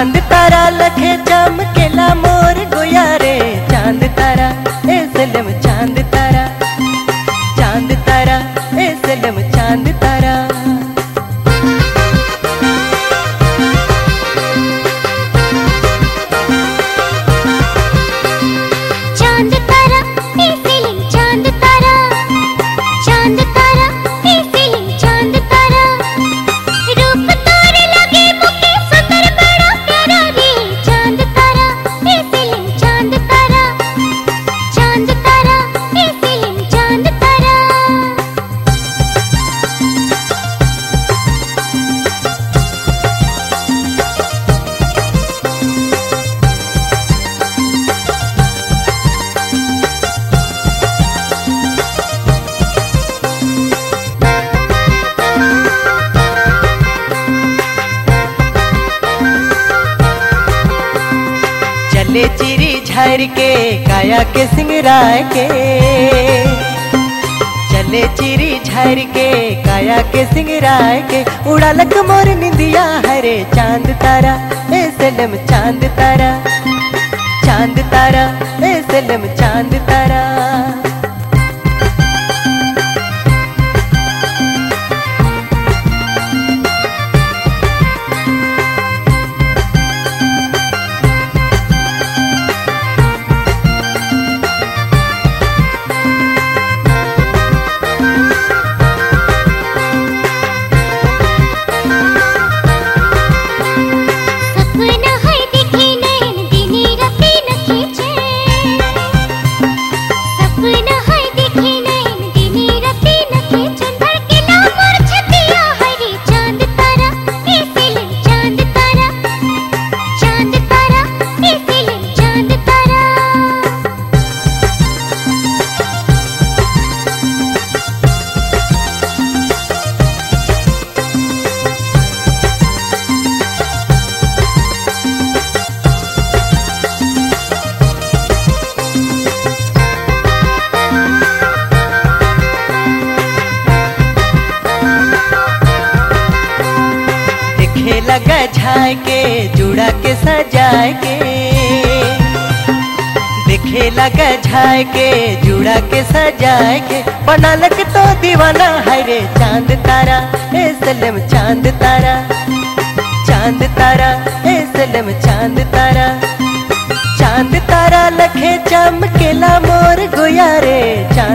चाँद तारा लखे चमके चले चिरी झर के, काया के, सिंगराय के। चले चिरी झर के, काया के, सिंगराय के। उड़ा लक मोर निंदिया हरे, चाँद तारा, ए सलम चाँद तारा। चाँद तारा, ए सलम लगा झाय के जुड़ा के सजाए के दिखे लगा झाय के जुड़ा के सजाए के बनालक तो दीवाना है रे, चाँद तारा, ए सलम चाँद तारा। चाँद तारा, ए सलम चाँद तारा। चाँद तारा लखे चमकेला मोर गोया रे, चाँद